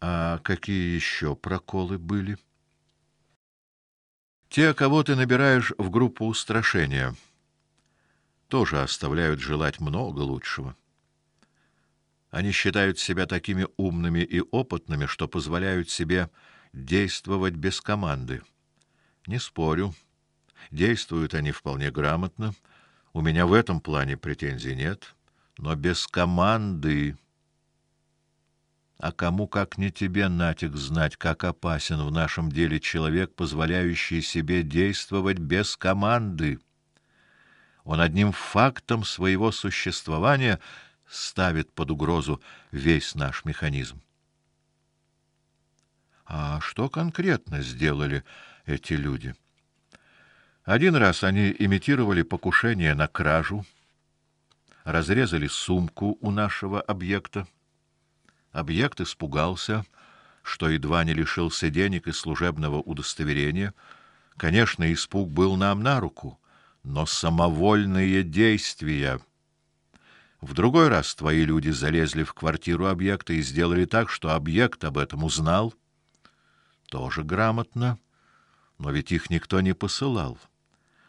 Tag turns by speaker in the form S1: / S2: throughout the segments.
S1: А какие еще проколы были? Те, кого ты набираешь в группу устрашения, тоже оставляют желать много лучшего. Они считают себя такими умными и опытными, что позволяют себе действовать без команды. Не спорю, действуют они вполне грамотно. У меня в этом плане претензий нет, но без команды а кому как не тебе, Натик, знать, как опасен в нашем деле человек, позволяющий себе действовать без команды. Он одним фактом своего существования ставит под угрозу весь наш механизм. А что конкретно сделали эти люди? Один раз они имитировали покушение на кражу, разрезали сумку у нашего объекта. Объект испугался, что едва не лишился денег и служебного удостоверения. Конечно, испуг был нам на руку, но самовольные действия. В другой раз твои люди залезли в квартиру объекта и сделали так, что объект об этом узнал. Тоже грамотно, но ведь их никто не посылал.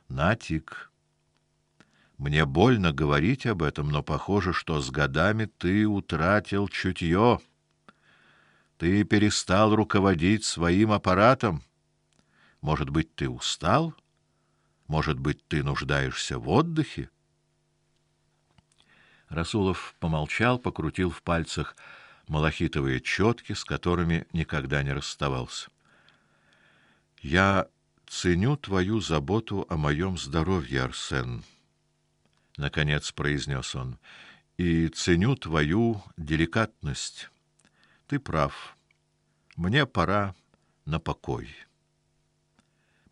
S1: Натик. Мне больно говорить об этом, но похоже, что с годами ты утратил чутье. Ты перестал руководить своим аппаратом. Может быть, ты устал? Может быть, ты нуждаешься в отдыхе? Расулов помолчал, покрутил в пальцах малахитовые четки, с которыми никогда не расставался. Я ценю твою заботу о моем здоровье, Арсен наконец произнес он. И ценю твою деликатность. Ты прав. Мне пора на покой.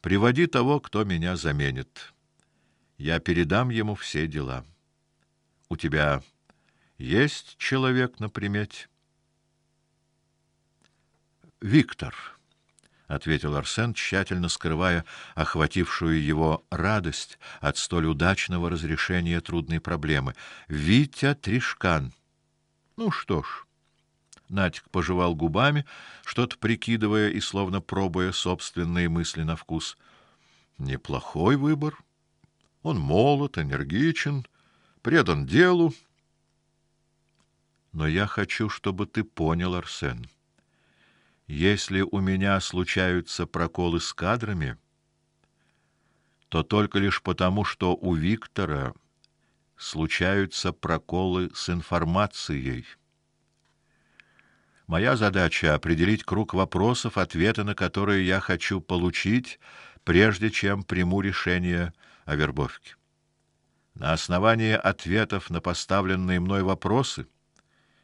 S1: Приводи того, кто меня заменит. Я передам ему все дела. У тебя есть человек на примете? Виктор ответил Арсен, тщательно скрывая охватившую его радость от столь удачного разрешения трудной проблемы. Витя Тришкан. Ну что ж, Натик пожевал губами, что-то прикидывая и словно пробуя собственные мысли на вкус. Неплохой выбор. Он молод, энергичен, предан делу. Но я хочу, чтобы ты понял, Арсен. Если у меня случаются проколы с кадрами, то только лишь потому, что у Виктора случаются проколы с информацией. Моя задача определить круг вопросов, ответы на которые я хочу получить, прежде чем приму решение о вербовке. На основании ответов на поставленные мной вопросы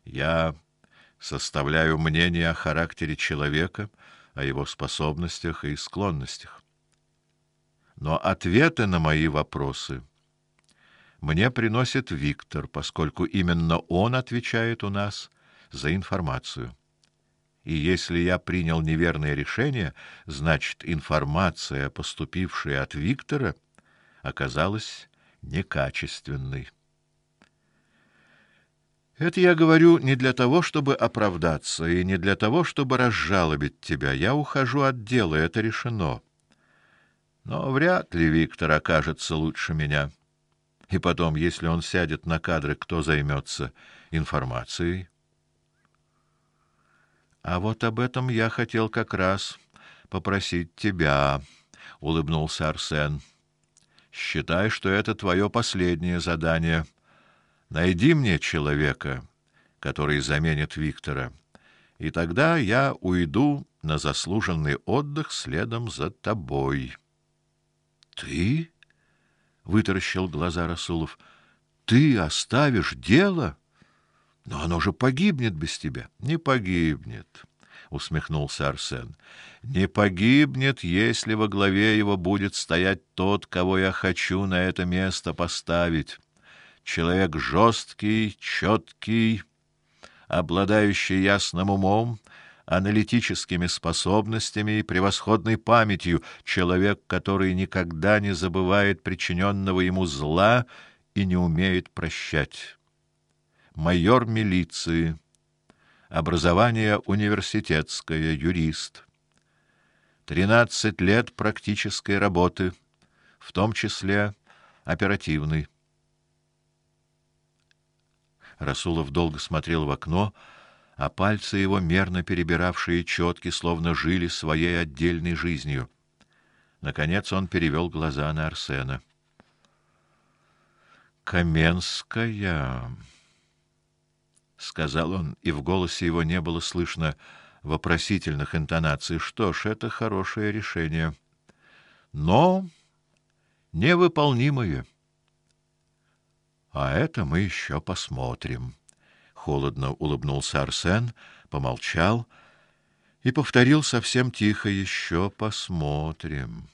S1: я составляю мнение о характере человека, о его способностях и склонностях. Но ответы на мои вопросы мне приносит Виктор, поскольку именно он отвечает у нас за информацию. И если я принял неверное решение, значит, информация, поступившая от Виктора, оказалась некачественной. Это я говорю не для того, чтобы оправдаться, и не для того, чтобы разжалобить тебя. Я ухожу от дела, это решено. Но вряд ли Виктор окажется лучше меня. И потом, если он сядет на кадры, кто займется информацией? А вот об этом я хотел как раз попросить тебя, улыбнулся Арсен. Считай, что это твое последнее задание. Найди мне человека, который заменит Виктора, и тогда я уйду на заслуженный отдых следом за тобой. Ты? вытаращил глаза Расулов. Ты оставишь дело? Но оно же погибнет без тебя. Не погибнет, усмехнулся Арсен. Не погибнет, если во главе его будет стоять тот, кого я хочу на это место поставить человек жесткий, четкий, обладающий ясным умом, аналитическими способностями и превосходной памятью, человек, который никогда не забывает причиненного ему зла и не умеет прощать. Майор милиции, Образование университетское, юрист. Тринадцать лет практической работы, в том числе оперативной. Расулов долго смотрел в окно, а пальцы его, мерно перебиравшие четки, словно жили своей отдельной жизнью. Наконец он перевел глаза на Арсена. Каменская, сказал он, и в голосе его не было слышно вопросительных интонаций. Что ж, это хорошее решение, но невыполнимое. А это мы еще посмотрим. Холодно улыбнулся Арсен, помолчал и повторил совсем тихо: еще посмотрим.